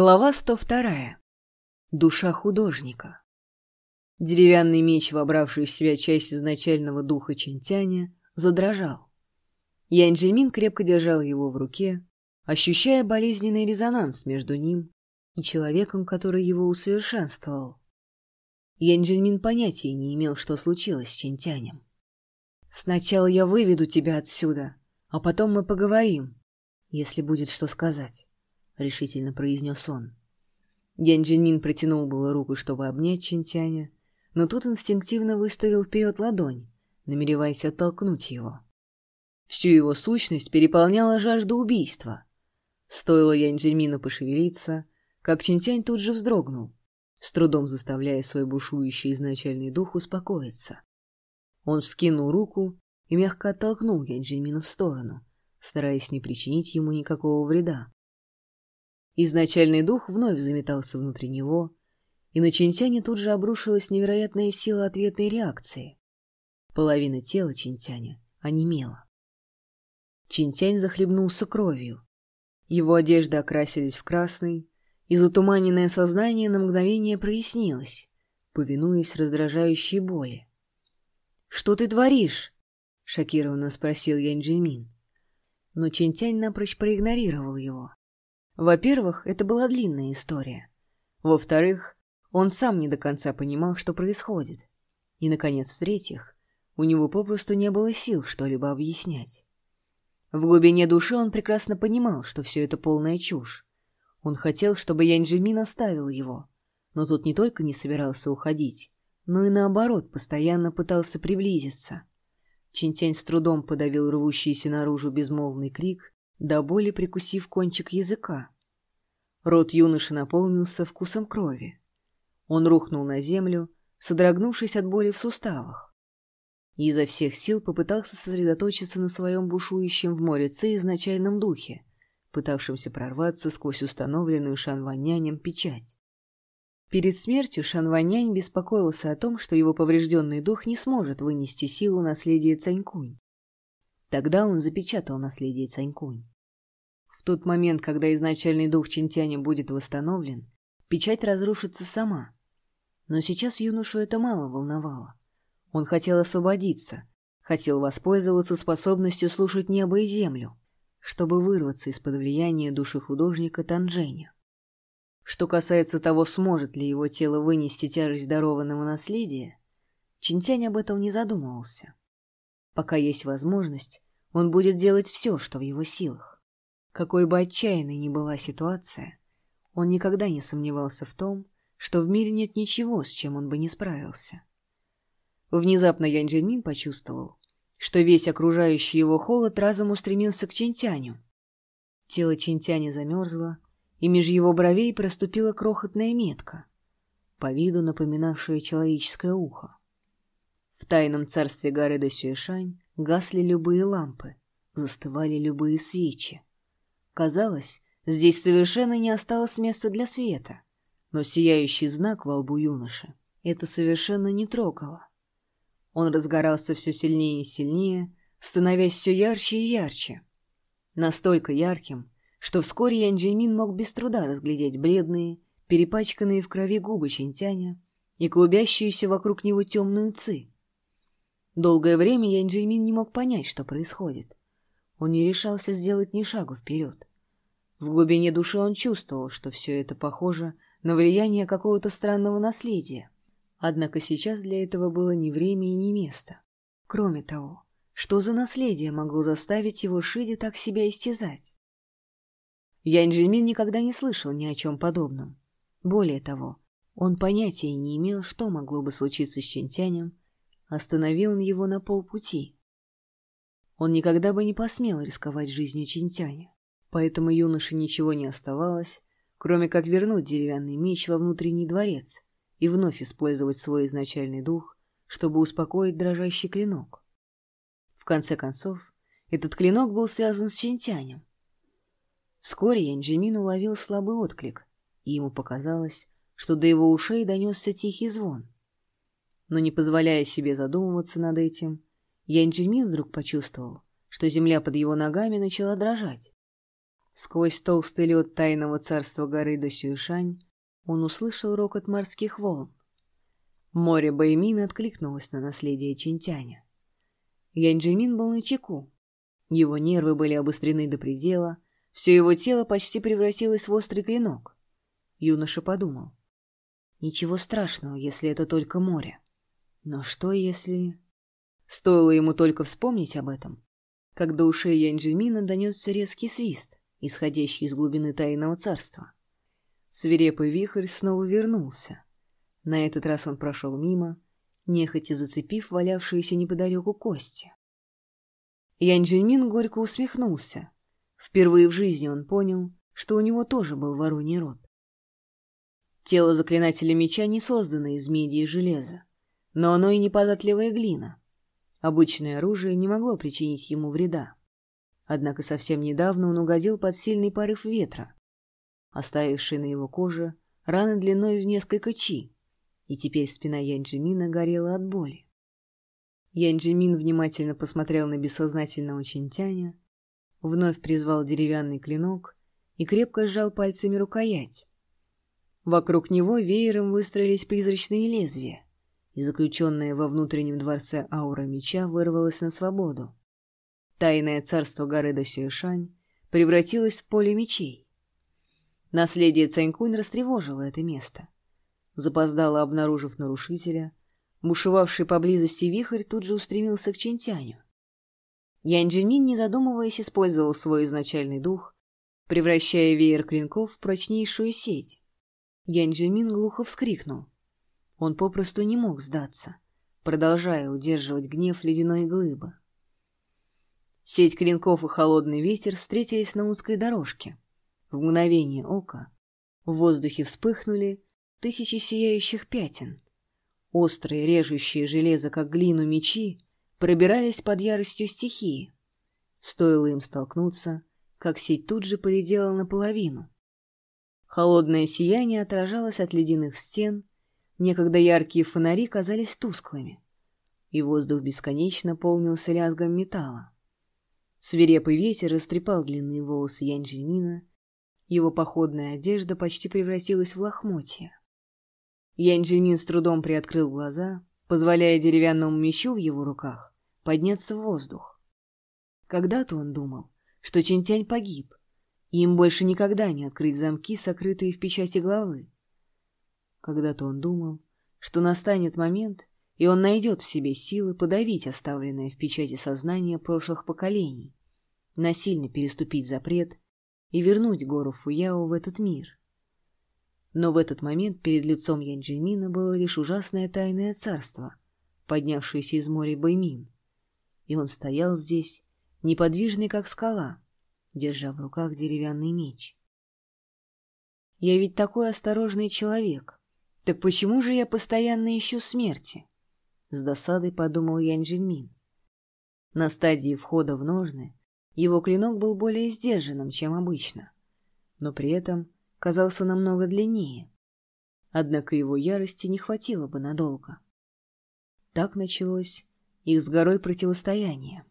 Глава 102. Душа художника. Деревянный меч, вобравший в себя часть изначального духа Чинтяня, задрожал. Янь-Джимин крепко держал его в руке, ощущая болезненный резонанс между ним и человеком, который его усовершенствовал. Янь-Джимин понятия не имел, что случилось с Чинтянем. «Сначала я выведу тебя отсюда, а потом мы поговорим, если будет что сказать». — решительно произнес он. Янь протянул было руку, чтобы обнять Чинтяня, но тут инстинктивно выставил вперед ладонь, намереваясь оттолкнуть его. Всю его сущность переполняла жажда убийства. Стоило Янь пошевелиться, как Чинтянь тут же вздрогнул, с трудом заставляя свой бушующий изначальный дух успокоиться. Он вскинул руку и мягко оттолкнул Янь в сторону, стараясь не причинить ему никакого вреда. Изначальный дух вновь заметался внутри него, и на Чинтяне тут же обрушилась невероятная сила ответной реакции. Половина тела Чинтяня онемела. Чинтянь захлебнулся кровью. Его одежды окрасились в красный, и затуманенное сознание на мгновение прояснилось, повинуясь раздражающей боли. «Что ты творишь?» — шокированно спросил Янь Джимин. Но Чинтянь напрочь проигнорировал его. Во-первых, это была длинная история. Во-вторых, он сам не до конца понимал, что происходит. И, наконец, в-третьих, у него попросту не было сил что-либо объяснять. В глубине души он прекрасно понимал, что все это полная чушь. Он хотел, чтобы Янь Джимин оставил его, но тот не только не собирался уходить, но и наоборот постоянно пытался приблизиться. Чинтянь с трудом подавил рвущийся наружу безмолвный крик до боли прикусив кончик языка. Рот юноши наполнился вкусом крови. Он рухнул на землю, содрогнувшись от боли в суставах. И изо всех сил попытался сосредоточиться на своем бушующем в море ци изначальном духе, пытавшемся прорваться сквозь установленную Шанванянем печать. Перед смертью Шанванянь беспокоился о том, что его поврежденный дух не сможет вынести силу наследия Цанькунь. Тогда он запечатал наследие Цанькунь. В тот момент, когда изначальный дух Чинтяня будет восстановлен, печать разрушится сама. Но сейчас юношу это мало волновало. Он хотел освободиться, хотел воспользоваться способностью слушать небо и землю, чтобы вырваться из-под влияния души художника Танжэня. Что касается того, сможет ли его тело вынести тяжесть дарованного наследия, Чинтянь об этом не задумывался. Пока есть возможность, он будет делать все, что в его силах. Какой бы отчаянной ни была ситуация, он никогда не сомневался в том, что в мире нет ничего, с чем он бы не справился. Внезапно Янь Джинмин почувствовал, что весь окружающий его холод разом устремился к Чинтяню. Тело Чинтяня замерзло, и меж его бровей проступила крохотная метка, по виду напоминавшая человеческое ухо. В тайном царстве горы Досюэшань гасли любые лампы, застывали любые свечи. Казалось, здесь совершенно не осталось места для света, но сияющий знак во лбу юноши это совершенно не трогало. Он разгорался все сильнее и сильнее, становясь все ярче и ярче. Настолько ярким, что вскоре Янджимин мог без труда разглядеть бледные, перепачканные в крови губы Чинтяня и клубящуюся вокруг него темную ци. Долгое время Янь Джеймин не мог понять, что происходит. Он не решался сделать ни шагу вперед. В глубине души он чувствовал, что все это похоже на влияние какого-то странного наследия. Однако сейчас для этого было ни время и ни место. Кроме того, что за наследие могло заставить его Шиди так себя истязать? Янь Джимин никогда не слышал ни о чем подобном. Более того, он понятия не имел, что могло бы случиться с Чинтянем, Остановил он его на полпути. Он никогда бы не посмел рисковать жизнью Чинтяня, поэтому юноше ничего не оставалось, кроме как вернуть деревянный меч во внутренний дворец и вновь использовать свой изначальный дух, чтобы успокоить дрожащий клинок. В конце концов, этот клинок был связан с Чинтянем. Вскоре Янджимин уловил слабый отклик, и ему показалось, что до его ушей донесся тихий звон — но не позволяя себе задумываться над этим, Янь Джимин вдруг почувствовал, что земля под его ногами начала дрожать. Сквозь толстый лед тайного царства горы Досюшань он услышал рокот морских волн. Море Баймин откликнулось на наследие Чинтяня. Янджимин был на чеку. Его нервы были обострены до предела, все его тело почти превратилось в острый клинок. Юноша подумал. Ничего страшного, если это только море. Но что если... Стоило ему только вспомнить об этом, как до ушей Янджимина донесся резкий свист, исходящий из глубины тайного царства. Свирепый вихрь снова вернулся. На этот раз он прошел мимо, нехотя зацепив валявшиеся неподалеку кости. Янджимин горько усмехнулся. Впервые в жизни он понял, что у него тоже был вороний рот. Тело заклинателя меча не создано из меди и железа, но оно и не податливая глина. Обычное оружие не могло причинить ему вреда. Однако совсем недавно он угодил под сильный порыв ветра, оставивший на его коже раны длиной в несколько чи, и теперь спина Янджимина горела от боли. Янджимин внимательно посмотрел на бессознательного Чинтяня, вновь призвал деревянный клинок и крепко сжал пальцами рукоять. Вокруг него веером выстроились призрачные лезвия, и заключенная во внутреннем дворце аура меча вырвалась на свободу. Тайное царство горы Досюэшань превратилось в поле мечей. Наследие Цанькунь растревожило это место. Запоздало обнаружив нарушителя, бушевавший поблизости вихрь тут же устремился к Чинтяню. Джинмин, не задумываясь, использовал свой изначальный дух, превращая веер клинков в прочнейшую сеть. Джинмин глухо вскрикнул — он попросту не мог сдаться, продолжая удерживать гнев ледяной глыбы. Сеть клинков и холодный ветер встретились на узкой дорожке. В мгновение ока в воздухе вспыхнули тысячи сияющих пятен. Острые, режущие железо, как глину мечи, пробирались под яростью стихии. Стоило им столкнуться, как сеть тут же поредела наполовину. Холодное сияние отражалось от ледяных стен Некогда яркие фонари казались тусклыми, и воздух бесконечно полнился лязгом металла. Свирепый ветер растрепал длинные волосы Янджимина, его походная одежда почти превратилась в лохмотья. Янджимин с трудом приоткрыл глаза, позволяя деревянному мечу в его руках подняться в воздух. Когда-то он думал, что Чинтянь погиб, и им больше никогда не открыть замки, сокрытые в печати главы. Когда-то он думал, что настанет момент, и он найдет в себе силы подавить оставленное в печати сознание прошлых поколений, насильно переступить запрет и вернуть гору Фуяо в этот мир. Но в этот момент перед лицом Янджимина было лишь ужасное тайное царство, поднявшееся из моря Баймин, и он стоял здесь, неподвижный как скала, держа в руках деревянный меч. «Я ведь такой осторожный человек», так почему же я постоянно ищу смерти? С досадой подумал Янь Джинмин. На стадии входа в ножны его клинок был более сдержанным, чем обычно, но при этом казался намного длиннее. Однако его ярости не хватило бы надолго. Так началось их с горой противостояние.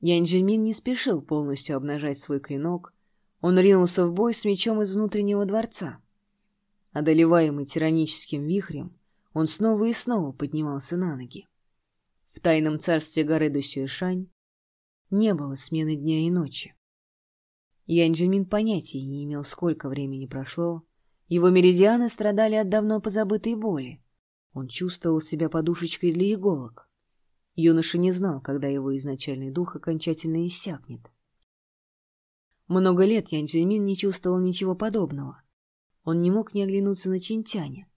Янь Джинмин не спешил полностью обнажать свой клинок, он ринулся в бой с мечом из внутреннего дворца. Одолеваемый тираническим вихрем, он снова и снова поднимался на ноги. В тайном царстве горы Досюэшань не было смены дня и ночи. Янджимин понятия не имел, сколько времени прошло. Его меридианы страдали от давно позабытой боли. Он чувствовал себя подушечкой для иголок. Юноша не знал, когда его изначальный дух окончательно иссякнет. Много лет Янджимин не чувствовал ничего подобного — он не мог не оглянуться на Чинтяня.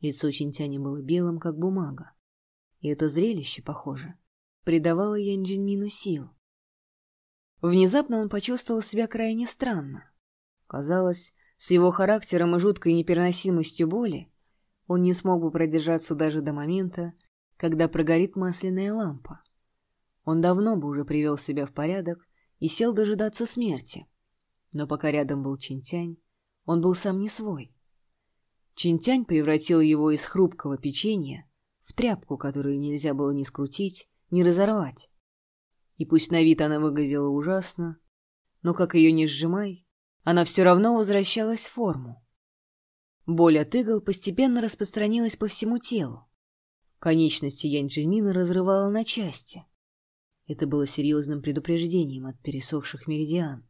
Лицо Чинтяня было белым, как бумага. И это зрелище, похоже, придавало Янджинмину сил. Внезапно он почувствовал себя крайне странно. Казалось, с его характером и жуткой непереносимостью боли он не смог бы продержаться даже до момента, когда прогорит масляная лампа. Он давно бы уже привел себя в порядок и сел дожидаться смерти. Но пока рядом был Чинтянь, он был сам не свой. Чинтянь превратил его из хрупкого печенья в тряпку, которую нельзя было ни скрутить, ни разорвать. И пусть на вид она выглядела ужасно, но как ее не сжимай, она все равно возвращалась в форму. Боль от игл постепенно распространилась по всему телу. Конечности Янь-Джимина разрывала на части. Это было серьезным предупреждением от пересохших меридиан.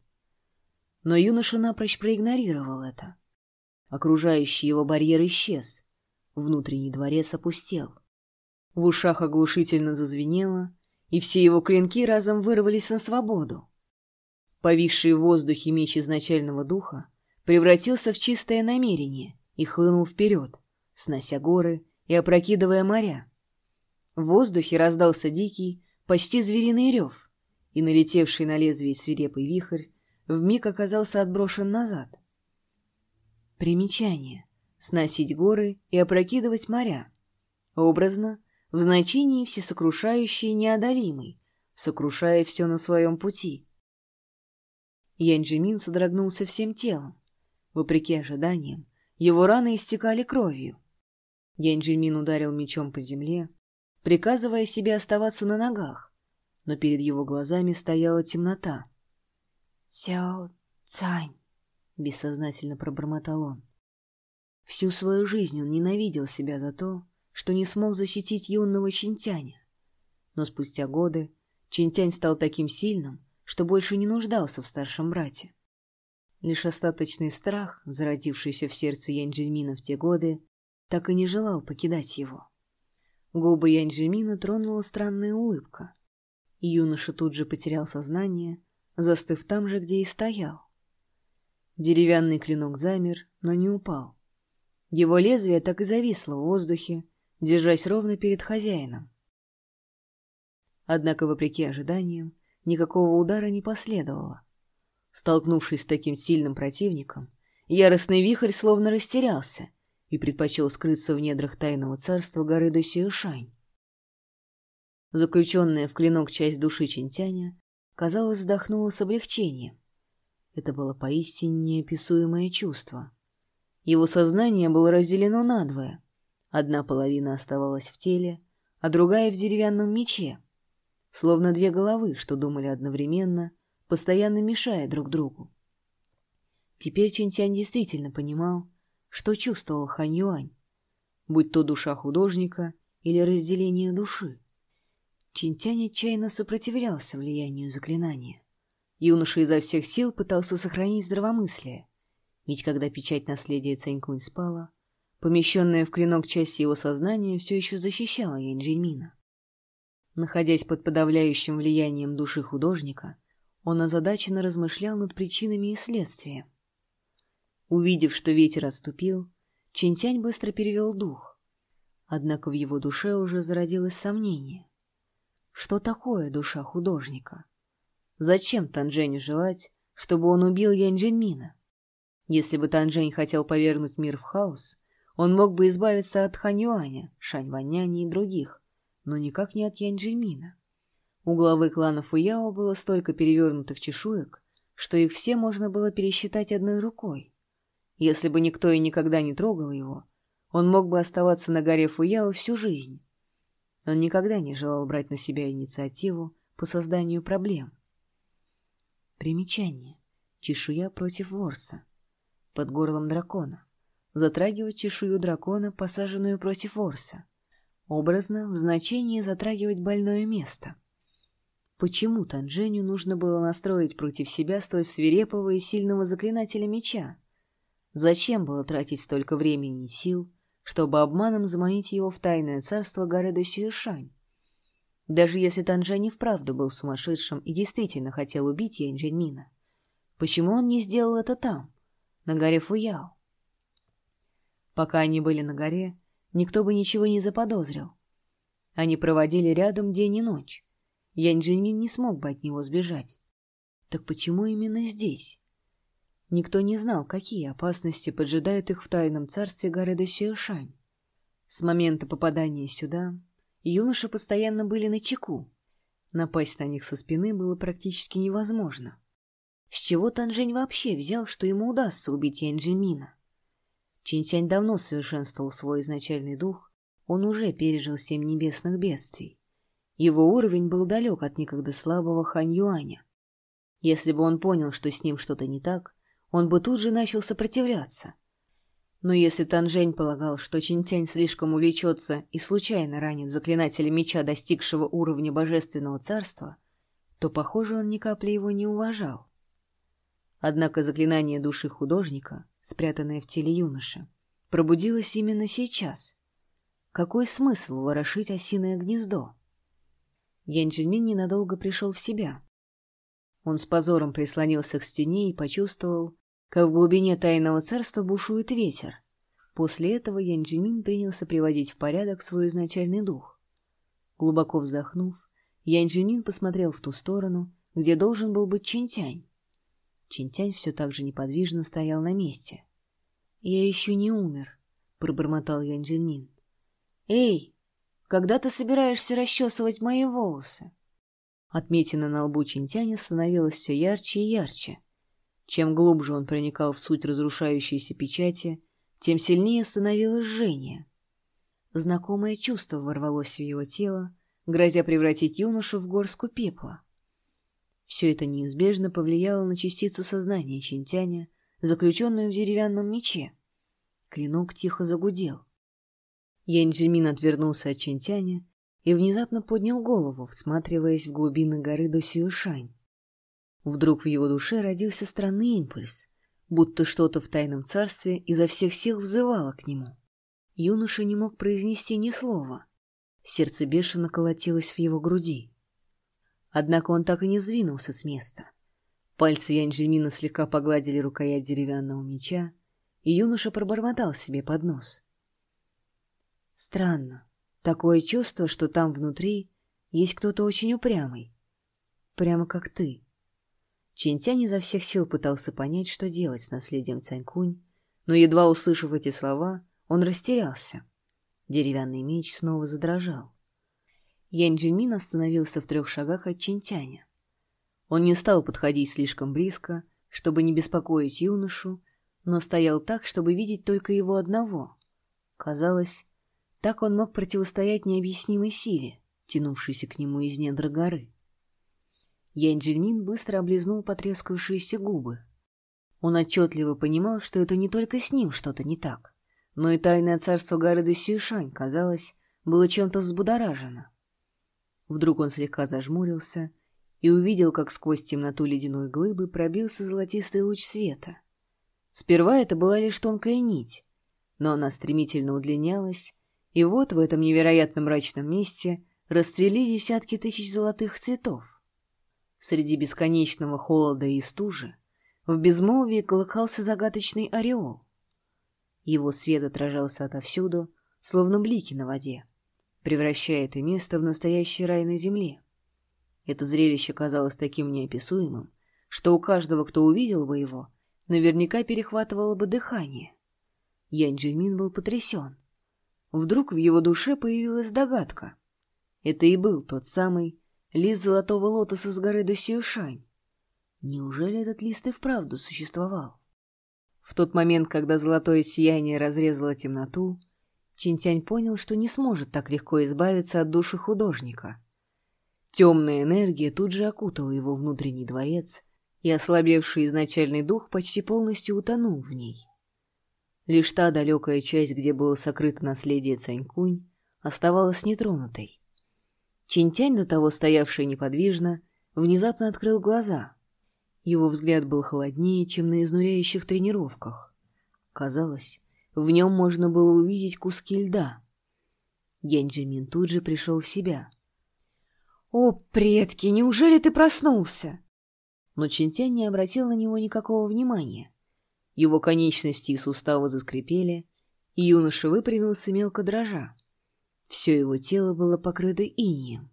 Но юноша напрочь проигнорировал это. Окружающий его барьер исчез. Внутренний дворец опустел. В ушах оглушительно зазвенело, и все его клинки разом вырвались на свободу. Повисший в воздухе меч изначального духа превратился в чистое намерение и хлынул вперед, снося горы и опрокидывая моря. В воздухе раздался дикий, почти звериный рев, и налетевший на лезвие свирепый вихрь вмиг оказался отброшен назад. Примечание. Сносить горы и опрокидывать моря. Образно, в значении всесокрушающий неодолимый, сокрушая все на своем пути. Янджимин содрогнулся всем телом. Вопреки ожиданиям, его раны истекали кровью. Янджимин ударил мечом по земле, приказывая себе оставаться на ногах, но перед его глазами стояла темнота. «Сяо Цань», — бессознательно пробормотал он. Всю свою жизнь он ненавидел себя за то, что не смог защитить юного Чинтяня. Но спустя годы Чинтянь стал таким сильным, что больше не нуждался в старшем брате. Лишь остаточный страх, зародившийся в сердце Янь-Джельмина в те годы, так и не желал покидать его. Губы Янь-Джельмина тронула странная улыбка. Юноша тут же потерял сознание, застыв там же, где и стоял. Деревянный клинок замер, но не упал. Его лезвие так и зависло в воздухе, держась ровно перед хозяином. Однако, вопреки ожиданиям, никакого удара не последовало. Столкнувшись с таким сильным противником, яростный вихрь словно растерялся и предпочел скрыться в недрах тайного царства горы Досиюшань. Заключенная в клинок часть души Чинтяня, казалось, вздохнула с облегчением. Это было поистине неописуемое чувство. Его сознание было разделено надвое. Одна половина оставалась в теле, а другая — в деревянном мече — словно две головы, что думали одновременно, постоянно мешая друг другу. Теперь Чинтянь действительно понимал, что чувствовал Хань Юань, будь то душа художника или разделение души. Чинтянь отчаянно сопротивлялся влиянию заклинания. Юноша изо всех сил пытался сохранить здравомыслие, ведь когда печать наследия Цанькунь спала, помещенная в клинок часть его сознания все еще защищала Янь Находясь под подавляющим влиянием души художника, он озадаченно размышлял над причинами и следствием. Увидев, что ветер отступил, Чинтянь быстро перевел дух. Однако в его душе уже зародилось сомнение. Что такое душа художника? Зачем Танженю желать, чтобы он убил Янь Джинмина? Если бы Танжень хотел повернуть мир в хаос, он мог бы избавиться от Хань Юаня, Шань Ваняня и других, но никак не от Янджельмина. У главы клана Фуяо было столько перевернутых чешуек, что их все можно было пересчитать одной рукой. Если бы никто и никогда не трогал его, он мог бы оставаться на горе Фуяо всю жизнь. Он никогда не желал брать на себя инициативу по созданию проблем. Примечание. Чешуя против ворса. Под горлом дракона. Затрагивать чешую дракона, посаженную против ворса. Образно, в значении затрагивать больное место. Почему Танженю нужно было настроить против себя столь свирепого и сильного заклинателя меча? Зачем было тратить столько времени и сил, чтобы обманом заманить его в тайное царство горы Досюэшань? Даже если Танжень и вправду был сумасшедшим и действительно хотел убить Янь почему он не сделал это там, на горе Фуяо? Пока они были на горе, никто бы ничего не заподозрил. Они проводили рядом день и ночь. Янь не смог бы от него сбежать. Так почему именно здесь? Никто не знал, какие опасности поджидают их в тайном царстве горы Досюэшань. С момента попадания сюда юноши постоянно были на чеку. Напасть на них со спины было практически невозможно. С чего Танжень вообще взял, что ему удастся убить Янь Джимина? Чинтянь давно совершенствовал свой изначальный дух, он уже пережил семь небесных бедствий. Его уровень был далек от некогда слабого Хань Юаня. Если бы он понял, что с ним что-то не так, он бы тут же начал сопротивляться. Но если Танжень полагал, что Чинтянь слишком увлечется и случайно ранит заклинателя меча, достигшего уровня божественного царства, то, похоже, он ни капли его не уважал. Однако заклинание души художника, спрятанное в теле юноши, пробудилось именно сейчас. Какой смысл ворошить осиное гнездо? Янь Джинмин ненадолго пришел в себя. Он с позором прислонился к стене и почувствовал, как в глубине тайного царства бушует ветер. После этого Янь Джимин принялся приводить в порядок свой изначальный дух. Глубоко вздохнув, Янь Джимин посмотрел в ту сторону, где должен был быть Чинтянь. Чинтянь все так же неподвижно стоял на месте. «Я еще не умер», — пробормотал Янь Джимин. «Эй, когда ты собираешься расчесывать мои волосы?» Отметина на лбу Чинтяня становилась все ярче и ярче. Чем глубже он проникал в суть разрушающейся печати, тем сильнее становилось жжение. Знакомое чувство ворвалось в его тело, грозя превратить юношу в горстку пепла. Все это неизбежно повлияло на частицу сознания Чинтяня, заключенную в деревянном мече. Клинок тихо загудел. Янь-Джимин отвернулся от Чинтяня и внезапно поднял голову, всматриваясь в глубины горы до Сюэшань. Вдруг в его душе родился странный импульс, будто что-то в тайном царстве изо всех сил взывало к нему. Юноша не мог произнести ни слова. Сердце бешено колотилось в его груди. Однако он так и не сдвинулся с места. Пальцы Янджимина слегка погладили рукоять деревянного меча, и юноша пробормотал себе под нос. Странно. Такое чувство, что там внутри есть кто-то очень упрямый. Прямо как ты. Чинтянь изо всех сил пытался понять, что делать с наследием Цанькунь, но, едва услышав эти слова, он растерялся. Деревянный меч снова задрожал. Янь Джинмин остановился в трех шагах от Чинтяня. Он не стал подходить слишком близко, чтобы не беспокоить юношу, но стоял так, чтобы видеть только его одного. Казалось, так он мог противостоять необъяснимой силе, тянувшейся к нему из недр горы. Янь Джельмин быстро облизнул потрескавшиеся губы. Он отчетливо понимал, что это не только с ним что-то не так, но и тайное царство горы Досюшань, казалось, было чем-то взбудоражено. Вдруг он слегка зажмурился и увидел, как сквозь темноту ледяной глыбы пробился золотистый луч света. Сперва это была лишь тонкая нить, но она стремительно удлинялась, и вот в этом невероятно мрачном месте расцвели десятки тысяч золотых цветов. Среди бесконечного холода и стужи в безмолвии колыхался загадочный ореол. Его свет отражался отовсюду, словно блики на воде, превращая это место в настоящий рай на земле. Это зрелище казалось таким неописуемым, что у каждого, кто увидел бы его, наверняка перехватывало бы дыхание. Янь Джимин был потрясен. Вдруг в его душе появилась догадка. Это и был тот самый Лист золотого лотоса с горы до Сиюшань. Неужели этот лист и вправду существовал? В тот момент, когда золотое сияние разрезало темноту, Чинтянь понял, что не сможет так легко избавиться от души художника. Темная энергия тут же окутала его внутренний дворец, и ослабевший изначальный дух почти полностью утонул в ней. Лишь та далекая часть, где было сокрыто наследие Цанькунь, оставалась нетронутой. Чинтянь, до того стоявший неподвижно, внезапно открыл глаза. Его взгляд был холоднее, чем на изнуряющих тренировках. Казалось, в нем можно было увидеть куски льда. Янджимин тут же пришел в себя. «О, предки, неужели ты проснулся?» Но Чинтянь не обратил на него никакого внимания. Его конечности и суставы заскрипели, и юноша выпрямился мелко дрожа. Все его тело было покрыто инием.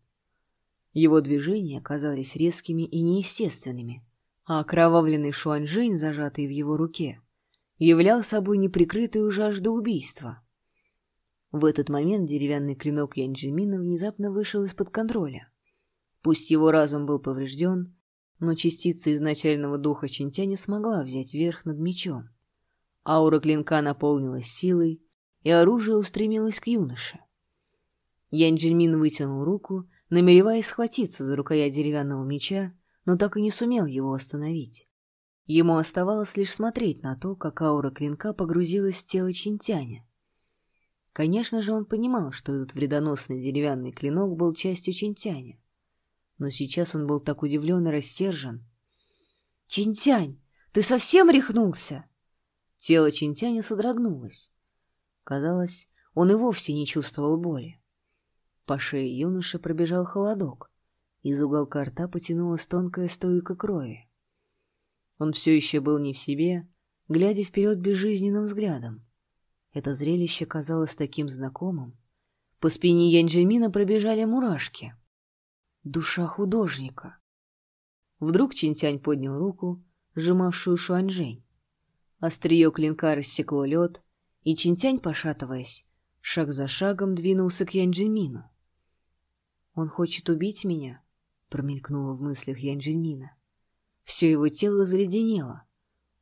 Его движения казались резкими и неестественными, а окровавленный шуанжень, зажатый в его руке, являл собой неприкрытую жажду убийства. В этот момент деревянный клинок Янджимина внезапно вышел из-под контроля. Пусть его разум был поврежден, но частица изначального духа Чинтя не смогла взять верх над мечом. Аура клинка наполнилась силой, и оружие устремилось к юноше. Янь Джельмин вытянул руку, намереваясь схватиться за рукоять деревянного меча, но так и не сумел его остановить. Ему оставалось лишь смотреть на то, как аура клинка погрузилась в тело Чинтяня. Конечно же, он понимал, что этот вредоносный деревянный клинок был частью Чинтяня. Но сейчас он был так удивлен и рассержен. «Чинтянь, ты совсем рехнулся?» Тело Чинтяня содрогнулось. Казалось, он и вовсе не чувствовал боли. По шее юноши пробежал холодок. Из уголка рта потянулась тонкая стойка крови. Он все еще был не в себе, глядя вперед безжизненным взглядом. Это зрелище казалось таким знакомым. По спине Янджимина пробежали мурашки. Душа художника. Вдруг Чинтянь поднял руку, сжимавшую Шуанжень. Острие клинка рассекло лед, и Чинтянь, пошатываясь, шаг за шагом двинулся к Янджимину. «Он хочет убить меня?» — промелькнуло в мыслях Янджимина. Все его тело заледенело.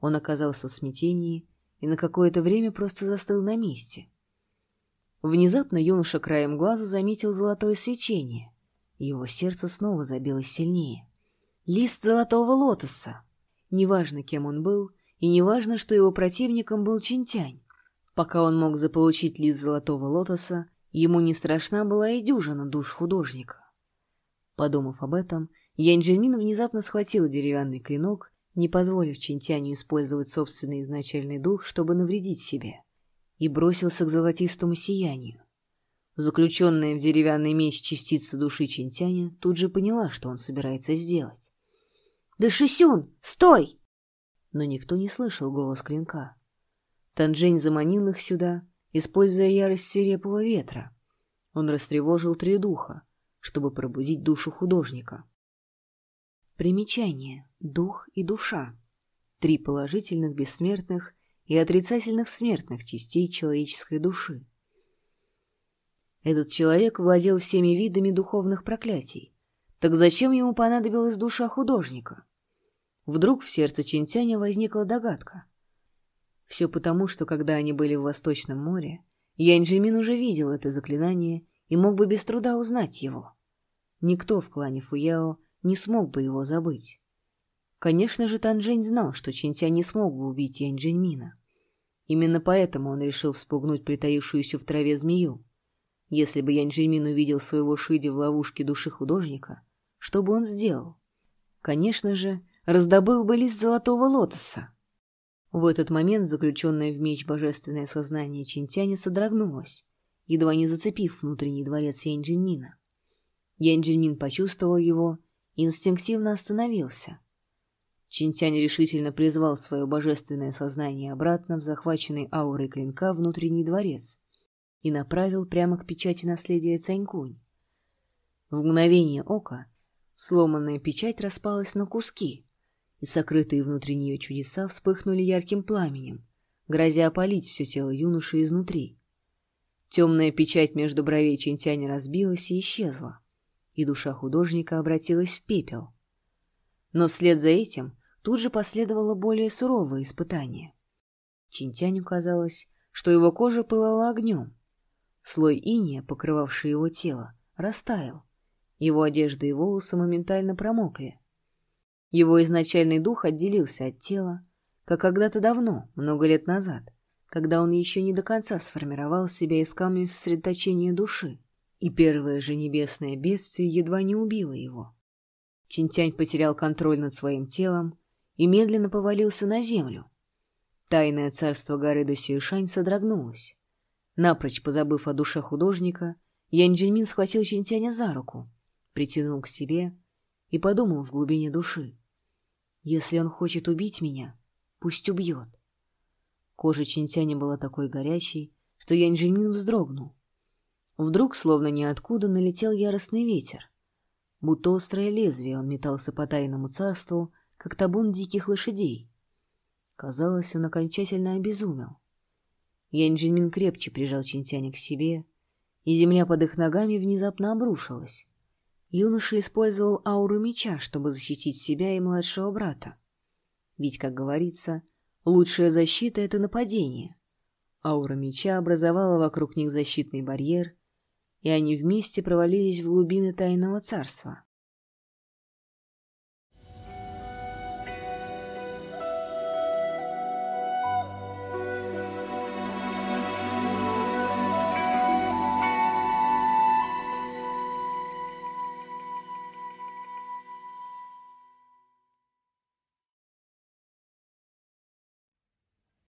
Он оказался в смятении и на какое-то время просто застыл на месте. Внезапно юноша краем глаза заметил золотое свечение. Его сердце снова забилось сильнее. Лист золотого лотоса. Неважно, кем он был, и неважно, что его противником был Чинтянь. Пока он мог заполучить лист золотого лотоса, ему не страшна была и дюжина душ художника. Подумав об этом, Янджельмин внезапно схватил деревянный клинок, не позволив Чинтяню использовать собственный изначальный дух, чтобы навредить себе, и бросился к золотистому сиянию. Заключенная в деревянный меч частица души Чинтяня тут же поняла, что он собирается сделать. «Да Шисюн, стой!» Но никто не слышал голос клинка. Танжень заманил их сюда, используя ярость свирепого ветра. Он растревожил три духа, чтобы пробудить душу художника. Примечание. Дух и душа. Три положительных бессмертных и отрицательных смертных частей человеческой души. Этот человек владел всеми видами духовных проклятий. Так зачем ему понадобилась душа художника? Вдруг в сердце Чинтяня возникла догадка. Все потому, что когда они были в Восточном море, Янджимин уже видел это заклинание и мог бы без труда узнать его. Никто в клане Фуяо не смог бы его забыть. Конечно же, Танжень знал, что Чинтя не смог бы убить Янь Именно поэтому он решил вспугнуть притаившуюся в траве змею. Если бы Янь увидел своего Шиди в ловушке души художника, что бы он сделал? Конечно же, раздобыл бы лист золотого лотоса. В этот момент заключенное в меч божественное сознание Чинтяня содрогнулось, едва не зацепив внутренний дворец Янь-Джиньмина. Янь-Джиньмин почувствовал его инстинктивно остановился. Чинтянь решительно призвал свое божественное сознание обратно в захваченный аурой клинка внутренний дворец и направил прямо к печати наследия Цанькунь. В мгновение ока сломанная печать распалась на куски, и сокрытые внутри нее чудеса вспыхнули ярким пламенем, грозя опалить все тело юноши изнутри. Темная печать между бровей Чинтяня разбилась и исчезла и душа художника обратилась в пепел. Но вслед за этим тут же последовало более суровое испытание. Чинтяню казалось, что его кожа пылала огнем. Слой иния, покрывавший его тело, растаял. Его одежда и волосы моментально промокли. Его изначальный дух отделился от тела, как когда-то давно, много лет назад, когда он еще не до конца сформировал себя из камня сосредоточения души и первое же небесное бедствие едва не убило его. Чинтянь потерял контроль над своим телом и медленно повалился на землю. Тайное царство горы Досюишань содрогнулось. Напрочь позабыв о душе художника, Янь Джиньмин схватил Чинтяня за руку, притянул к себе и подумал в глубине души. «Если он хочет убить меня, пусть убьет». Кожа Чинтяня была такой горячей, что Янь Джиньмин вздрогнул. Вдруг, словно ниоткуда, налетел яростный ветер. Будто острое лезвие он метался по тайному царству, как табун диких лошадей. Казалось, он окончательно обезумел. Янь крепче прижал Чинтяня к себе, и земля под их ногами внезапно обрушилась. Юноша использовал ауру меча, чтобы защитить себя и младшего брата. Ведь, как говорится, лучшая защита — это нападение. Аура меча образовала вокруг них защитный барьер — и они вместе провалились в глубины тайного царства.